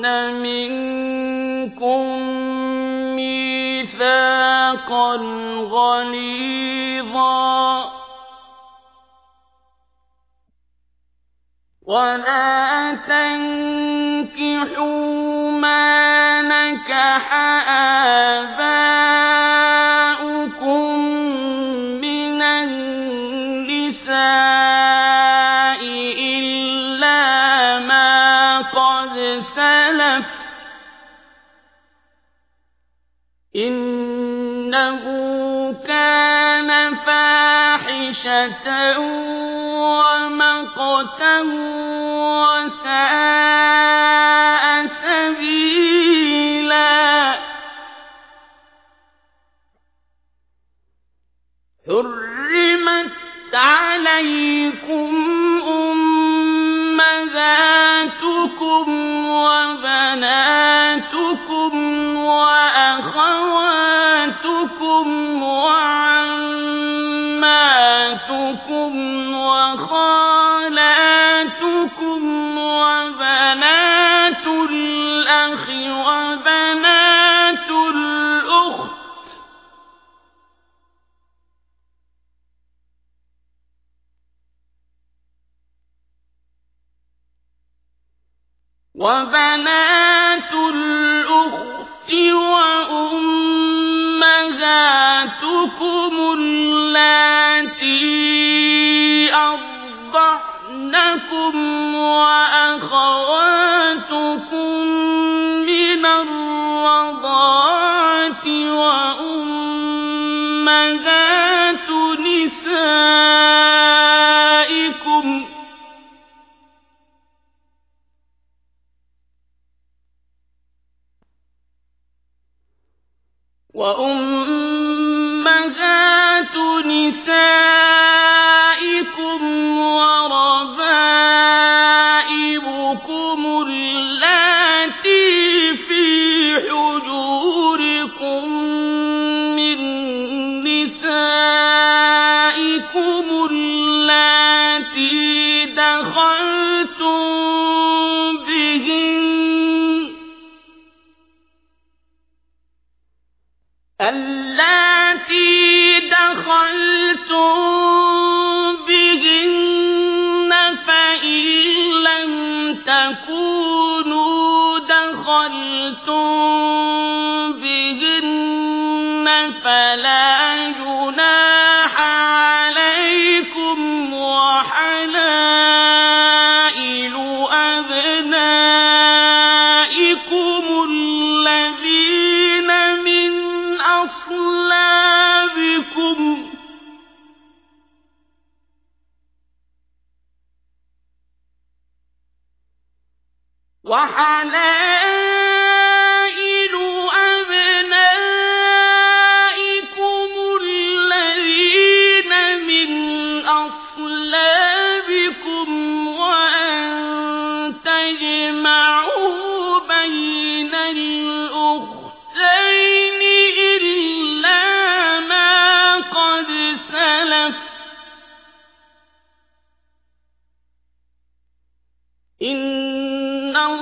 وَأَخَذْنَ مِنكُم مِّيثَاقًا غَلِيظًا. وَلَا تَنكِحُوا مَا نَكَحَ آبَاؤُكُم سَلَفَ ۚ إِنَّهُ كَانَ فَاحِشَةً وَمَقْتًا وَسَاءَ سَبِيلًا. حُرِّمَتْ عَلَيْكُمْ وَعَمَّاتُكُمْ وَخَالَاتُكُمْ وَبَنَاتُ الْأَخِ وَبَنَاتُ الْأُخْتِ. وَأُمَّهَاتُكُمُ اللَّاتِي وَأَخَوَاتُكُم مِّنَ وَأُمَّهَاتُ نِسَائِكُمْ وَرَبَائِبُكُمُ نِّسَائِكُمُ اللَّاتِي دَخَلْتُم بِهِنَّ ۖ فَلَا جُنَاحَ عَلَيْكُمْ ۚ وَحَلَائِلُ أَبْنَائِكُمُ الَّذِينَ مِنْ أَصْلَابِكُمْ وَأَن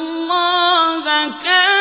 اللَّهَ كَانَ